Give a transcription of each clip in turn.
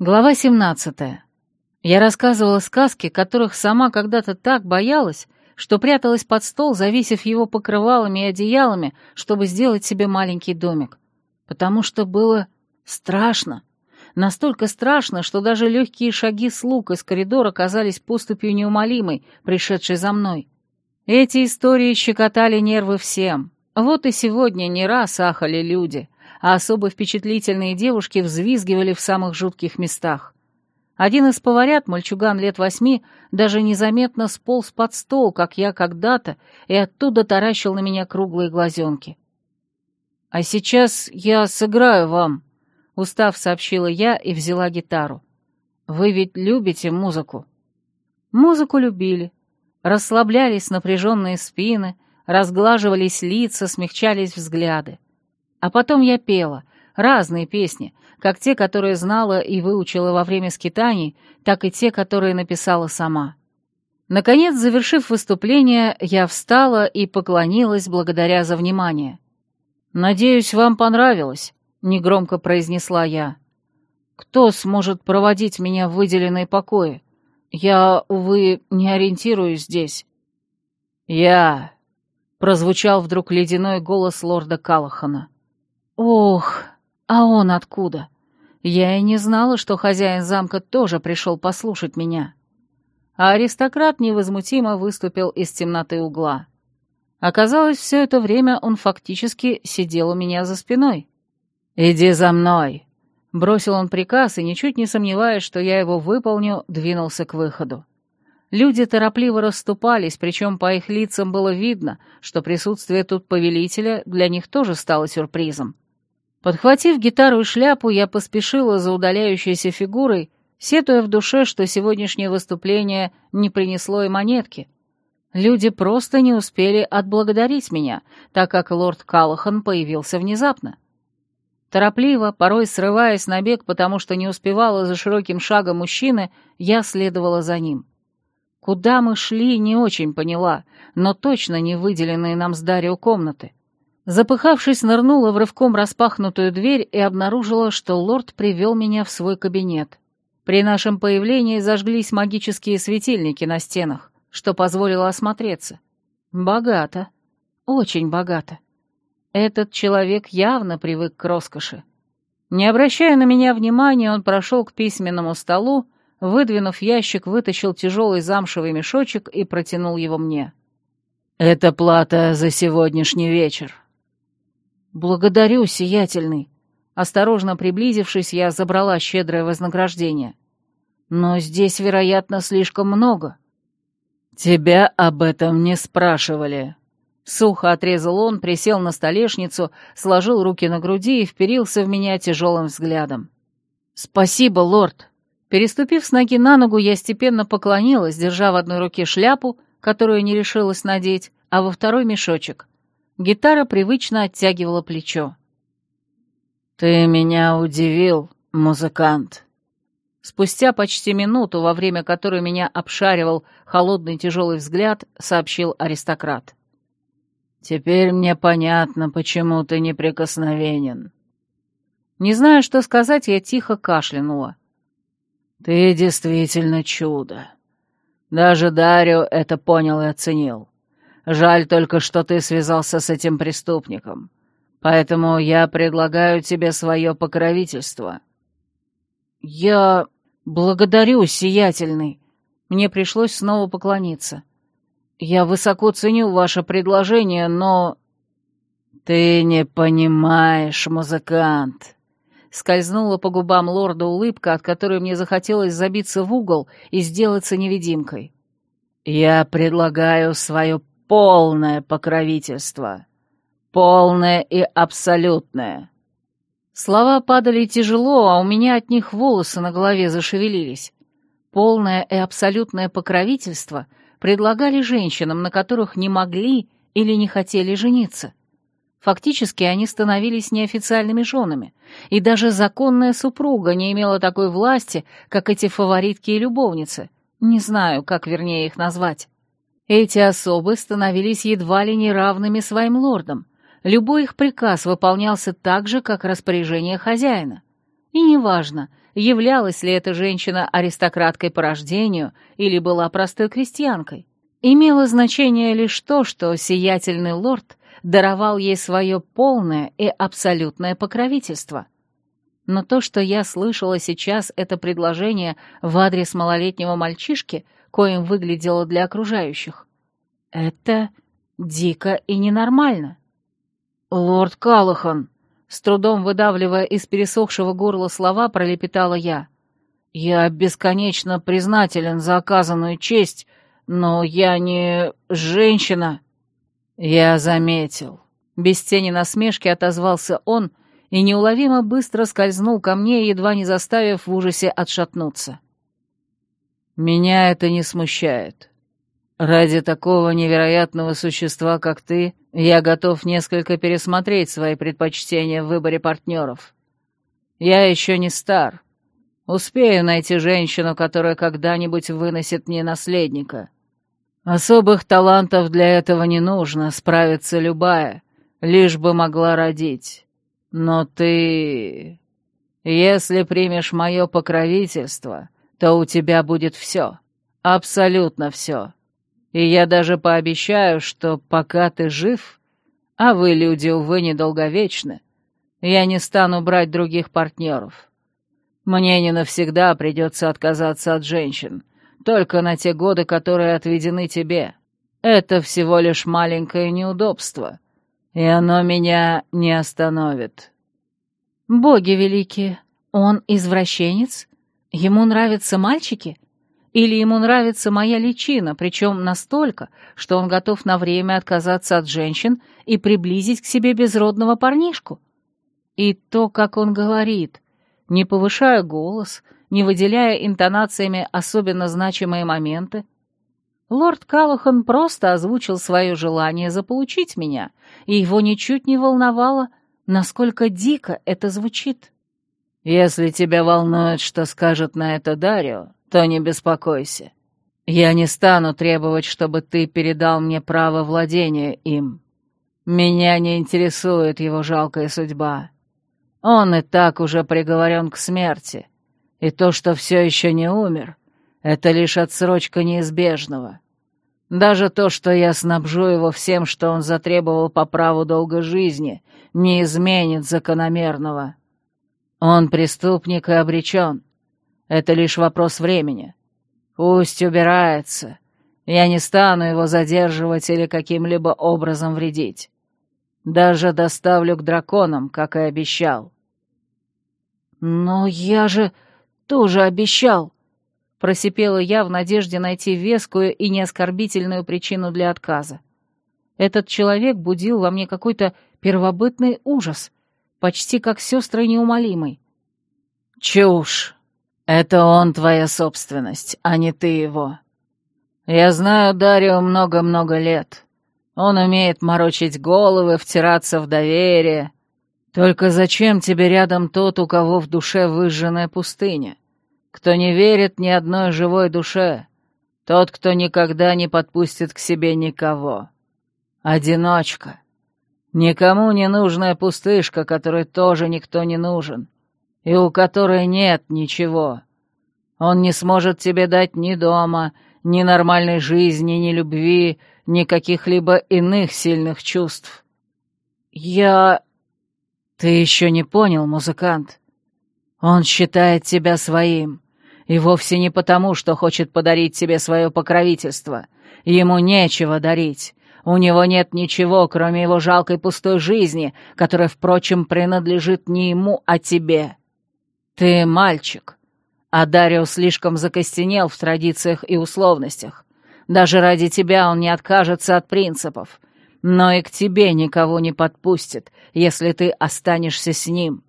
Глава 17. Я рассказывала сказки, которых сама когда-то так боялась, что пряталась под стол, зависев его покрывалами и одеялами, чтобы сделать себе маленький домик. Потому что было страшно. Настолько страшно, что даже легкие шаги слуг из коридора казались поступью неумолимой, пришедшей за мной. Эти истории щекотали нервы всем. Вот и сегодня не раз ахали люди — а особо впечатлительные девушки взвизгивали в самых жутких местах. Один из поварят, мальчуган лет восьми, даже незаметно сполз под стол, как я когда-то, и оттуда таращил на меня круглые глазенки. «А сейчас я сыграю вам», — устав сообщила я и взяла гитару. «Вы ведь любите музыку?» Музыку любили. Расслаблялись напряженные спины, разглаживались лица, смягчались взгляды. А потом я пела разные песни, как те, которые знала и выучила во время скитаний, так и те, которые написала сама. Наконец, завершив выступление, я встала и поклонилась благодаря за внимание. «Надеюсь, вам понравилось», — негромко произнесла я. «Кто сможет проводить меня в выделенные покои? Я, увы, не ориентируюсь здесь». «Я», — прозвучал вдруг ледяной голос лорда Калахана. Ох, а он откуда? Я и не знала, что хозяин замка тоже пришел послушать меня. А аристократ невозмутимо выступил из темноты угла. Оказалось, все это время он фактически сидел у меня за спиной. «Иди за мной!» Бросил он приказ и, ничуть не сомневаясь, что я его выполню, двинулся к выходу. Люди торопливо расступались, причем по их лицам было видно, что присутствие тут повелителя для них тоже стало сюрпризом. Подхватив гитару и шляпу, я поспешила за удаляющейся фигурой, сетуя в душе, что сегодняшнее выступление не принесло и монетки. Люди просто не успели отблагодарить меня, так как лорд Калахан появился внезапно. Торопливо, порой срываясь на бег, потому что не успевала за широким шагом мужчины, я следовала за ним. Куда мы шли, не очень поняла, но точно не выделенные нам с Дарио комнаты. Запыхавшись, нырнула в рывком распахнутую дверь и обнаружила, что лорд привел меня в свой кабинет. При нашем появлении зажглись магические светильники на стенах, что позволило осмотреться. Богато. Очень богато. Этот человек явно привык к роскоши. Не обращая на меня внимания, он прошел к письменному столу, выдвинув ящик, вытащил тяжелый замшевый мешочек и протянул его мне. «Это плата за сегодняшний вечер», «Благодарю, сиятельный!» Осторожно приблизившись, я забрала щедрое вознаграждение. «Но здесь, вероятно, слишком много». «Тебя об этом не спрашивали». Сухо отрезал он, присел на столешницу, сложил руки на груди и вперился в меня тяжелым взглядом. «Спасибо, лорд!» Переступив с ноги на ногу, я степенно поклонилась, держа в одной руке шляпу, которую не решилась надеть, а во второй мешочек. Гитара привычно оттягивала плечо. «Ты меня удивил, музыкант». Спустя почти минуту, во время которой меня обшаривал холодный тяжелый взгляд, сообщил аристократ. «Теперь мне понятно, почему ты неприкосновенен». Не зная, что сказать, я тихо кашлянула. «Ты действительно чудо. Даже Дарио это понял и оценил. Жаль только, что ты связался с этим преступником. Поэтому я предлагаю тебе свое покровительство». «Я благодарю, сиятельный». Мне пришлось снова поклониться. «Я высоко ценю ваше предложение, но...» «Ты не понимаешь, музыкант», скользнула по губам лорда улыбка, от которой мне захотелось забиться в угол и сделаться невидимкой. «Я предлагаю свое полное покровительство. Полное и абсолютное. Слова падали тяжело, а у меня от них волосы на голове зашевелились. Полное и абсолютное покровительство предлагали женщинам, на которых не могли или не хотели жениться. Фактически они становились неофициальными женами, и даже законная супруга не имела такой власти, как эти фаворитки и любовницы. Не знаю, как вернее их назвать. Эти особы становились едва ли не равными своим лордам. Любой их приказ выполнялся так же, как распоряжение хозяина. И неважно, являлась ли эта женщина аристократкой по рождению или была простой крестьянкой. Имело значение лишь то, что сиятельный лорд даровал ей свое полное и абсолютное покровительство. Но то, что я слышала сейчас, это предложение в адрес малолетнего мальчишки, коим выглядело для окружающих, это дико и ненормально. «Лорд Калахан», с трудом выдавливая из пересохшего горла слова, пролепетала я. «Я бесконечно признателен за оказанную честь, но я не женщина». «Я заметил». Без тени насмешки отозвался он и неуловимо быстро скользнул ко мне, едва не заставив в ужасе отшатнуться. «Меня это не смущает. Ради такого невероятного существа, как ты, я готов несколько пересмотреть свои предпочтения в выборе партнеров. Я еще не стар. Успею найти женщину, которая когда-нибудь выносит мне наследника. Особых талантов для этого не нужно, справится любая, лишь бы могла родить. Но ты... Если примешь мое покровительство, то у тебя будет все, абсолютно все. И я даже пообещаю, что пока ты жив, а вы, люди, увы, недолговечны, я не стану брать других партнеров. Мне не навсегда придется отказаться от женщин, только на те годы, которые отведены тебе. Это всего лишь маленькое неудобство, и оно меня не остановит». «Боги великие, он извращенец? Ему нравятся мальчики?» Или ему нравится моя личина, причем настолько, что он готов на время отказаться от женщин и приблизить к себе безродного парнишку? И то, как он говорит, не повышая голос, не выделяя интонациями особенно значимые моменты, лорд Каллахан просто озвучил свое желание заполучить меня, и его ничуть не волновало, насколько дико это звучит. «Если тебя волнует, что скажет на это Дарио, то не беспокойся. Я не стану требовать, чтобы ты передал мне право владения им. Меня не интересует его жалкая судьба. Он и так уже приговорен к смерти, и то, что все еще не умер, это лишь отсрочка неизбежного. Даже то, что я снабжу его всем, что он затребовал по праву долгой жизни, не изменит закономерного. Он преступник и обречен. Это лишь вопрос времени. Пусть убирается. Я не стану его задерживать или каким-либо образом вредить. Даже доставлю к драконам, как и обещал. «Но я же тоже обещал!» Просипела я в надежде найти вескую и неоскорбительную причину для отказа. Этот человек будил во мне какой-то первобытный ужас, почти как сестры неумолимый. «Чушь!» «Это он твоя собственность, а не ты его. Я знаю Дарио много-много лет. Он умеет морочить головы, втираться в доверие. Только зачем тебе рядом тот, у кого в душе выжженная пустыня? Кто не верит ни одной живой душе? Тот, кто никогда не подпустит к себе никого. Одиночка. Никому не нужная пустышка, которой тоже никто не нужен и у которой нет ничего. Он не сможет тебе дать ни дома, ни нормальной жизни, ни любви, ни каких-либо иных сильных чувств. Я... Ты еще не понял, музыкант. Он считает тебя своим, и вовсе не потому, что хочет подарить тебе свое покровительство. Ему нечего дарить. У него нет ничего, кроме его жалкой пустой жизни, которая, впрочем, принадлежит не ему, а тебе. «Ты мальчик, а Дарио слишком закостенел в традициях и условностях. Даже ради тебя он не откажется от принципов, но и к тебе никого не подпустит, если ты останешься с ним.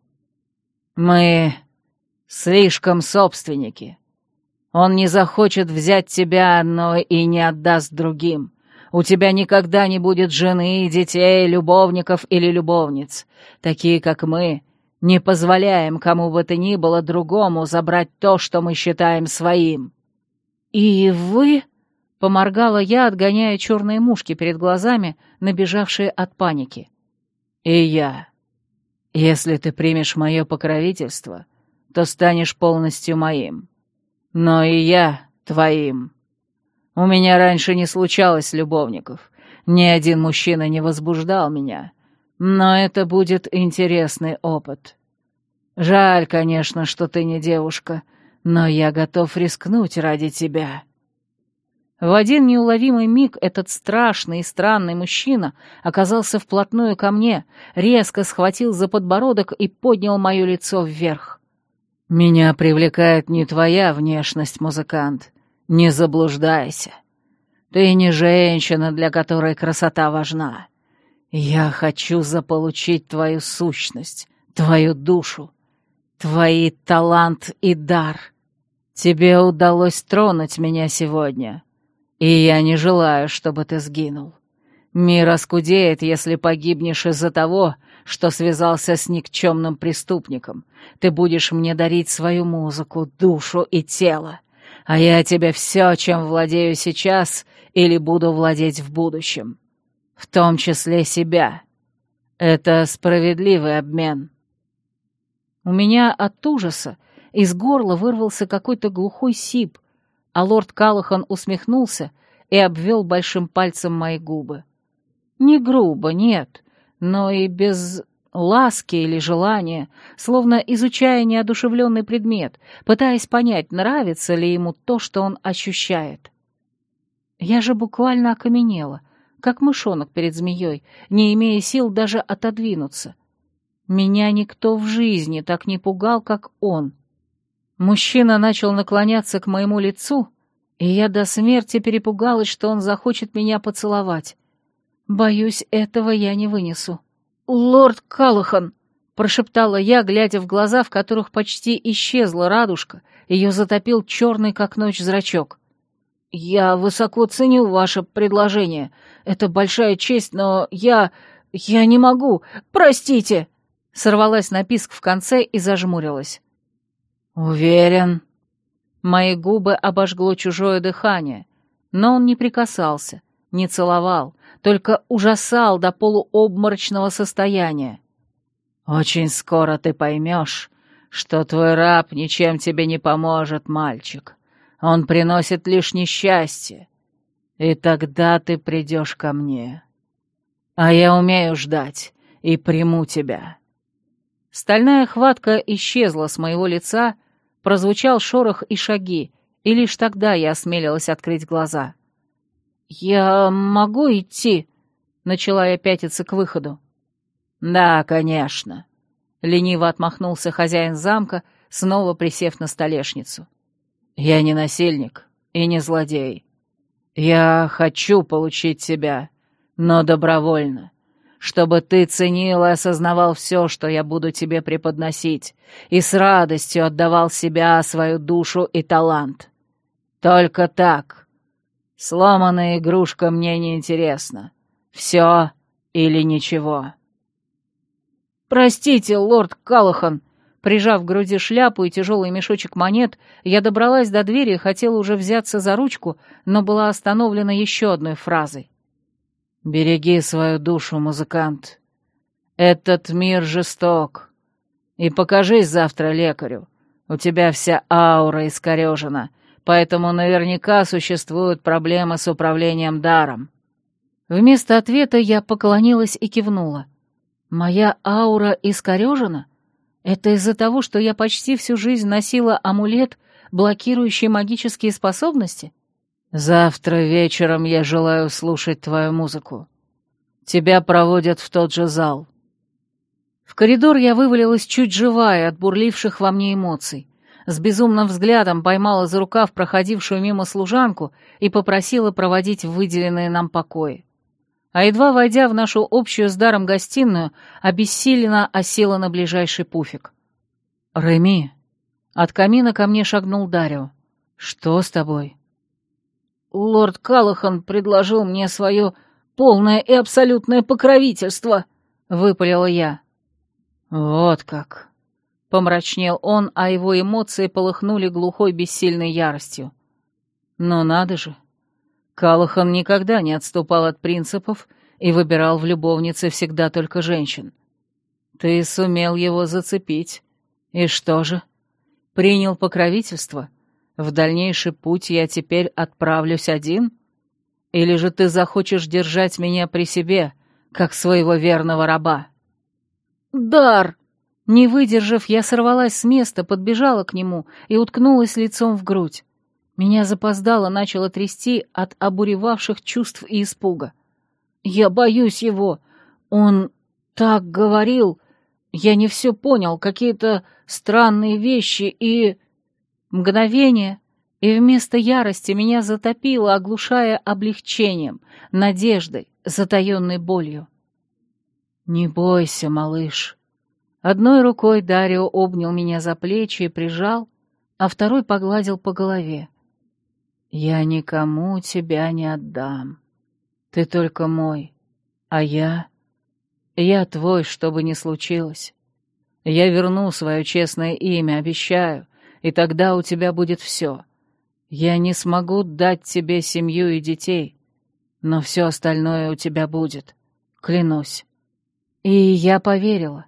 Мы слишком собственники. Он не захочет взять тебя, но и не отдаст другим». У тебя никогда не будет жены, детей, любовников или любовниц. Такие, как мы, не позволяем кому бы то ни было другому забрать то, что мы считаем своим». «И вы?» — поморгала я, отгоняя черные мушки перед глазами, набежавшие от паники. «И я. Если ты примешь мое покровительство, то станешь полностью моим. Но и я твоим. У меня раньше не случалось любовников. Ни один мужчина не возбуждал меня. Но это будет интересный опыт. Жаль, конечно, что ты не девушка, но я готов рискнуть ради тебя». В один неуловимый миг этот страшный и странный мужчина оказался вплотную ко мне, резко схватил за подбородок и поднял мое лицо вверх. «Меня привлекает не твоя внешность, музыкант. Не заблуждайся. Ты не женщина, для которой красота важна. Я хочу заполучить твою сущность, твою душу, твои талант и дар. Тебе удалось тронуть меня сегодня, и я не желаю, чтобы ты сгинул. Мир оскудеет, если погибнешь из-за того, что связался с никчемным преступником. Ты будешь мне дарить свою музыку, душу и тело, а я тебе все, чем владею сейчас или буду владеть в будущем в том числе себя. Это справедливый обмен. У меня от ужаса из горла вырвался какой-то глухой сип, а лорд Калахан усмехнулся и обвел большим пальцем мои губы. Не грубо, нет, но и без ласки или желания, словно изучая неодушевленный предмет, пытаясь понять, нравится ли ему то, что он ощущает. Я же буквально окаменела, как мышонок перед змеей, не имея сил даже отодвинуться. Меня никто в жизни так не пугал, как он. Мужчина начал наклоняться к моему лицу, и я до смерти перепугалась, что он захочет меня поцеловать. Боюсь, этого я не вынесу. «Лорд Калахан!» — прошептала я, глядя в глаза, в которых почти исчезла радужка, ее затопил черный, как ночь, зрачок. «Я высоко ценю ваше предложение. Это большая честь, но я... я не могу. Простите!» Сорвалась на писк в конце и зажмурилась. «Уверен». Мои губы обожгло чужое дыхание, но он не прикасался, не целовал, только ужасал до полуобморочного состояния. «Очень скоро ты поймешь, что твой раб ничем тебе не поможет, мальчик. Он приносит лишь несчастье. И тогда ты придешь ко мне. А я умею ждать и приму тебя». Стальная хватка исчезла с моего лица, прозвучал шорох и шаги, и лишь тогда я осмелилась открыть глаза. «Я могу идти?» — начала я пятиться к выходу. «Да, конечно», — лениво отмахнулся хозяин замка, снова присев на столешницу. Я не насильник и не злодей. Я хочу получить тебя, но добровольно, чтобы ты ценил и осознавал все, что я буду тебе преподносить, и с радостью отдавал себя, свою душу и талант. Только так. Сломанная игрушка мне не интересна. Все или ничего. «Простите, лорд Калахан», Прижав к груди шляпу и тяжелый мешочек монет, я добралась до двери и хотела уже взяться за ручку, но была остановлена еще одной фразой. «Береги свою душу, музыкант. Этот мир жесток. И покажись завтра лекарю. У тебя вся аура искорежена, поэтому наверняка существуют проблемы с управлением даром». Вместо ответа я поклонилась и кивнула. «Моя аура искорежена?» Это из-за того, что я почти всю жизнь носила амулет, блокирующий магические способности? Завтра вечером я желаю слушать твою музыку. Тебя проводят в тот же зал. В коридор я вывалилась чуть живая от бурливших во мне эмоций. С безумным взглядом поймала за рукав проходившую мимо служанку и попросила проводить в выделенные нам покои а едва войдя в нашу общую с даром гостиную, обессиленно осела на ближайший пуфик. «Реми!» От камина ко мне шагнул Дарио. «Что с тобой?» «Лорд Калахан предложил мне свое полное и абсолютное покровительство», — выпалила я. «Вот как!» — помрачнел он, а его эмоции полыхнули глухой бессильной яростью. «Но надо же!» Калахан никогда не отступал от принципов и выбирал в любовнице всегда только женщин. Ты сумел его зацепить. И что же? Принял покровительство? В дальнейший путь я теперь отправлюсь один? Или же ты захочешь держать меня при себе, как своего верного раба?» «Дар!» Не выдержав, я сорвалась с места, подбежала к нему и уткнулась лицом в грудь. Меня запоздало начало трясти от обуревавших чувств и испуга. «Я боюсь его. Он так говорил. Я не все понял, какие-то странные вещи и...» Мгновение, и вместо ярости меня затопило, оглушая облегчением, надеждой, затаенной болью. «Не бойся, малыш». Одной рукой Дарио обнял меня за плечи и прижал, а второй погладил по голове. «Я никому тебя не отдам. Ты только мой, а я... Я твой, что бы ни случилось. Я верну свое честное имя, обещаю, и тогда у тебя будет все. Я не смогу дать тебе семью и детей, но все остальное у тебя будет, клянусь». И я поверила.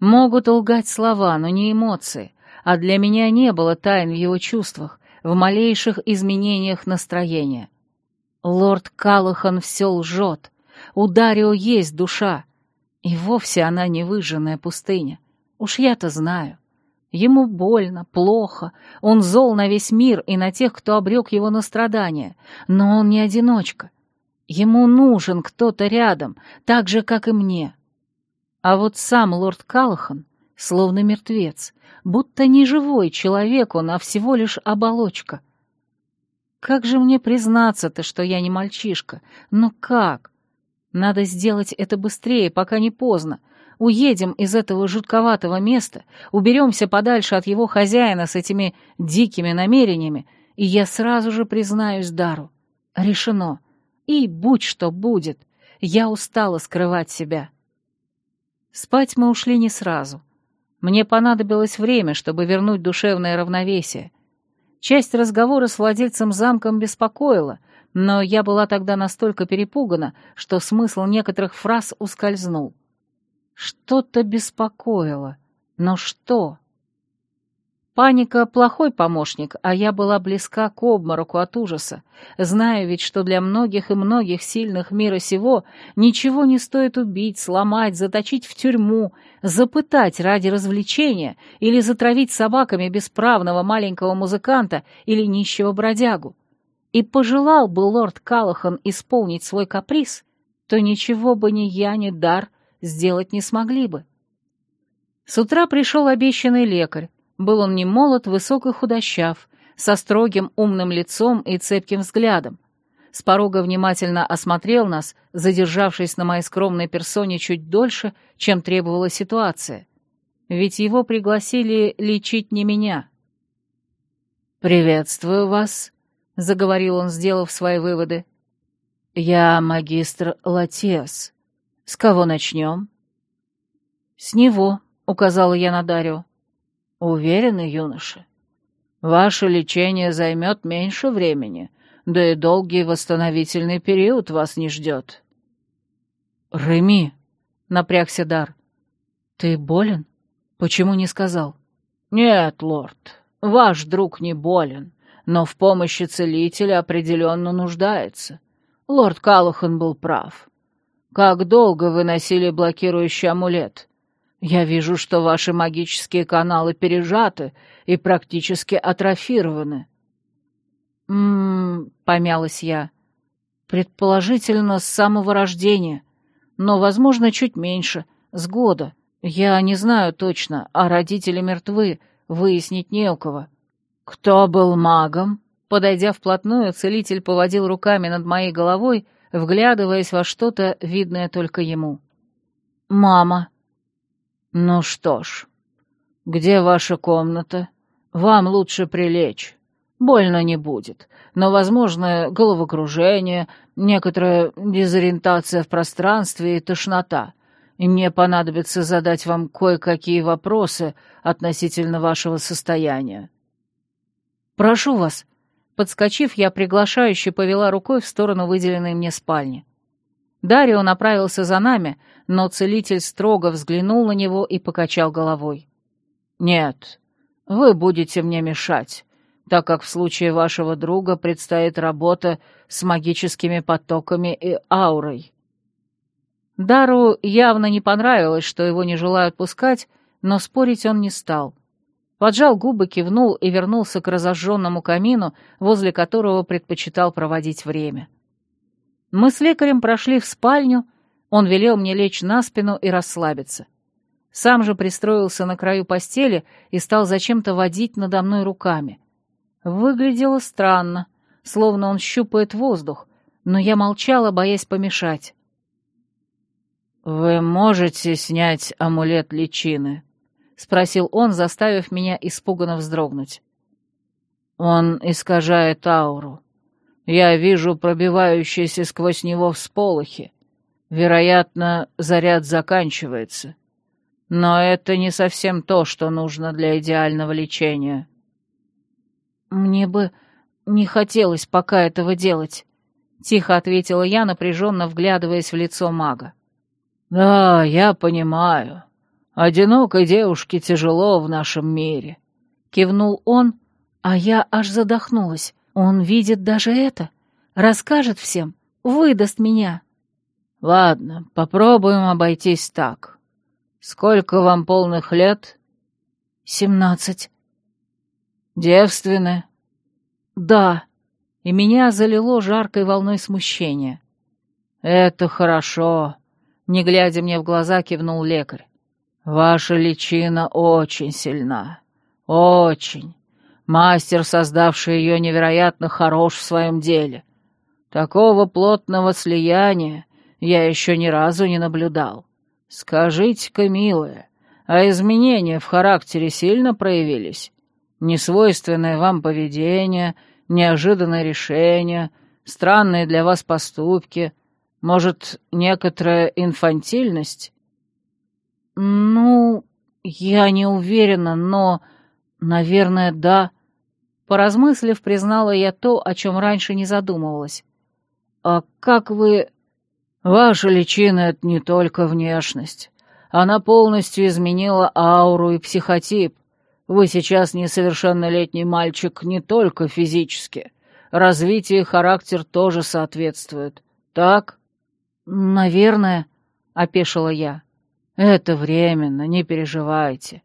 Могут лгать слова, но не эмоции, а для меня не было тайн в его чувствах, в малейших изменениях настроения. Лорд Калахан все лжет. У Дарио есть душа. И вовсе она не выжженная пустыня. Уж я-то знаю. Ему больно, плохо, он зол на весь мир и на тех, кто обрек его на страдания. Но он не одиночка. Ему нужен кто-то рядом, так же, как и мне. А вот сам лорд Калахан словно мертвец, будто не живой человек он, а всего лишь оболочка. Как же мне признаться-то, что я не мальчишка? Ну как? Надо сделать это быстрее, пока не поздно. Уедем из этого жутковатого места, уберемся подальше от его хозяина с этими дикими намерениями, и я сразу же признаюсь Дару. Решено. И будь что будет, я устала скрывать себя. Спать мы ушли не сразу. Мне понадобилось время, чтобы вернуть душевное равновесие. Часть разговора с владельцем замком беспокоила, но я была тогда настолько перепугана, что смысл некоторых фраз ускользнул. Что-то беспокоило. Но что? Паника — плохой помощник, а я была близка к обмороку от ужаса, зная ведь, что для многих и многих сильных мира сего ничего не стоит убить, сломать, заточить в тюрьму, запытать ради развлечения или затравить собаками бесправного маленького музыканта или нищего бродягу. И пожелал бы лорд Калахан исполнить свой каприз, то ничего бы ни я, ни Дар сделать не смогли бы. С утра пришел обещанный лекарь, был он не молод, высок и худощав, со строгим умным лицом и цепким взглядом. С порога внимательно осмотрел нас, задержавшись на моей скромной персоне чуть дольше, чем требовала ситуация. Ведь его пригласили лечить не меня. «Приветствую вас», — заговорил он, сделав свои выводы. «Я магистр Латес. С кого начнем?» «С него», — указала я на Дарио. Уверены, юноша? Ваше лечение займет меньше времени, да и долгий восстановительный период вас не ждет. Реми, напрягся Дар. Ты болен? Почему не сказал? Нет, лорд, ваш друг не болен, но в помощи целителя определенно нуждается. Лорд Калухан был прав. Как долго вы носили блокирующий амулет? Я вижу, что ваши магические каналы пережаты и практически атрофированы. Ммм, помялась я. Предположительно, с самого рождения, но, возможно, чуть меньше, с года. Я не знаю точно, а родители мертвы, выяснить не у кого. Кто был магом? Подойдя вплотную, целитель поводил руками над моей головой, вглядываясь во что-то, видное только ему. «Мама», «Ну что ж, где ваша комната? Вам лучше прилечь. Больно не будет, но, возможно, головокружение, некоторая дезориентация в пространстве и тошнота, и мне понадобится задать вам кое-какие вопросы относительно вашего состояния». «Прошу вас», Подскочив, я приглашающе повела рукой в сторону выделенной мне спальни. Дарио направился за нами, но целитель строго взглянул на него и покачал головой. «Нет, вы будете мне мешать, так как в случае вашего друга предстоит работа с магическими потоками и аурой». Дару явно не понравилось, что его не желают пускать, но спорить он не стал. Поджал губы, кивнул и вернулся к разожженному камину, возле которого предпочитал проводить время. Мы с лекарем прошли в спальню, он велел мне лечь на спину и расслабиться. Сам же пристроился на краю постели и стал зачем-то водить надо мной руками. Выглядело странно, словно он щупает воздух, но я молчала, боясь помешать. «Вы можете снять амулет личины?» — спросил он, заставив меня испуганно вздрогнуть. «Он искажает ауру. Я вижу пробивающиеся сквозь него всполохи. Вероятно, заряд заканчивается. Но это не совсем то, что нужно для идеального лечения». «Мне бы не хотелось пока этого делать», — тихо ответила я, напряженно вглядываясь в лицо мага. «Да, я понимаю. Одинокой девушке тяжело в нашем мире», — кивнул он, а я аж задохнулась. Он видит даже это, расскажет всем, выдаст меня. «Ладно, попробуем обойтись так. Сколько вам полных лет?» «Семнадцать». «Девственны?» «Да». И меня залило жаркой волной смущения. «Это хорошо», не глядя мне в глаза, кивнул лекарь. «Ваша личина очень сильна. Очень. Мастер, создавший ее, невероятно хорош в своем деле. Такого плотного слияния я еще ни разу не наблюдал. Скажите-ка, милая, а изменения в характере сильно проявились? Несвойственное вам поведение, неожиданное решение, странные для вас поступки, может, некоторая инфантильность? Ну, я не уверена, но, наверное, да. Поразмыслив, признала я то, о чем раньше не задумывалась. А как вы... Ваша личина — это не только внешность. Она полностью изменила ауру и психотип. Вы сейчас несовершеннолетний мальчик не только физически. Развитие и характер тоже соответствуют. Так? «Наверное», — опешила я. «Это временно, не переживайте.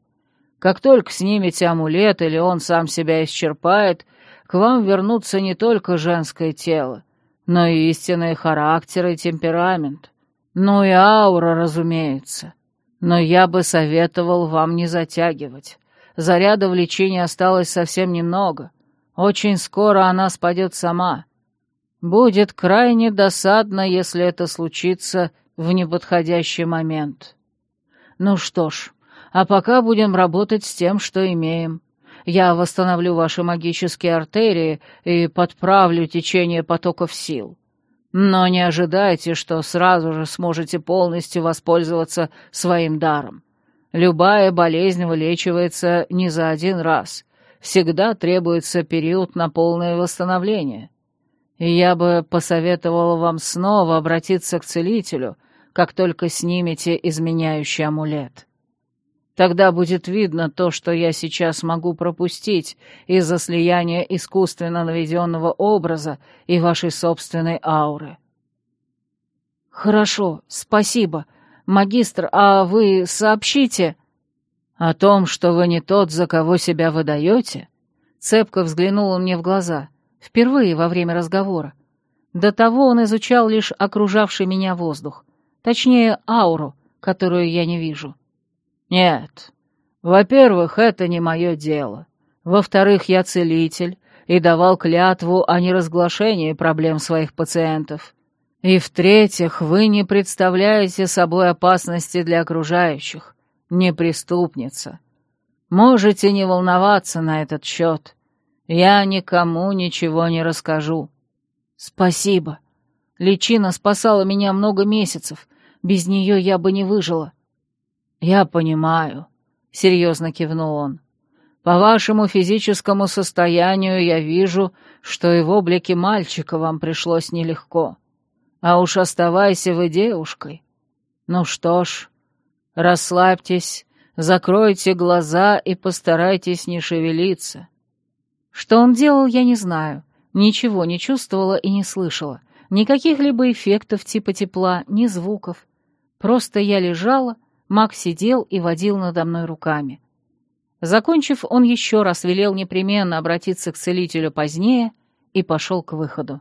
Как только снимете амулет или он сам себя исчерпает, к вам вернутся не только женское тело, но и истинные характер и темперамент. Ну и аура, разумеется. Но я бы советовал вам не затягивать. Заряда в лечении осталось совсем немного. Очень скоро она спадет сама. Будет крайне досадно, если это случится в неподходящий момент. Ну что ж, а пока будем работать с тем, что имеем. Я восстановлю ваши магические артерии и подправлю течение потоков сил. Но не ожидайте, что сразу же сможете полностью воспользоваться своим даром. Любая болезнь вылечивается не за один раз. Всегда требуется период на полное восстановление. Я бы посоветовала вам снова обратиться к целителю, как только снимете изменяющий амулет. Тогда будет видно то, что я сейчас могу пропустить из-за слияния искусственно наведенного образа и вашей собственной ауры. Хорошо, спасибо. Магистр, а вы сообщите... О том, что вы не тот, за кого себя выдаете? Цепко взглянула мне в глаза — Впервые во время разговора. До того он изучал лишь окружавший меня воздух. Точнее, ауру, которую я не вижу. «Нет. Во-первых, это не мое дело. Во-вторых, я целитель и давал клятву о неразглашении проблем своих пациентов. И в-третьих, вы не представляете собой опасности для окружающих, не преступница. Можете не волноваться на этот счет. Я никому ничего не расскажу. Спасибо. Личина спасала меня много месяцев. Без нее я бы не выжила. Я понимаю, — серьезно кивнул он. По вашему физическому состоянию я вижу, что и в облике мальчика вам пришлось нелегко. А уж оставайся вы девушкой. Ну что ж, расслабьтесь, Закройте глаза и постарайтесь не шевелиться». Что он делал, я не знаю. Ничего не чувствовала и не слышала. Никаких либо эффектов типа тепла, ни звуков. Просто я лежала, маг сидел и водил надо мной руками. Закончив, он еще раз велел непременно обратиться к целителю позднее и пошел к выходу.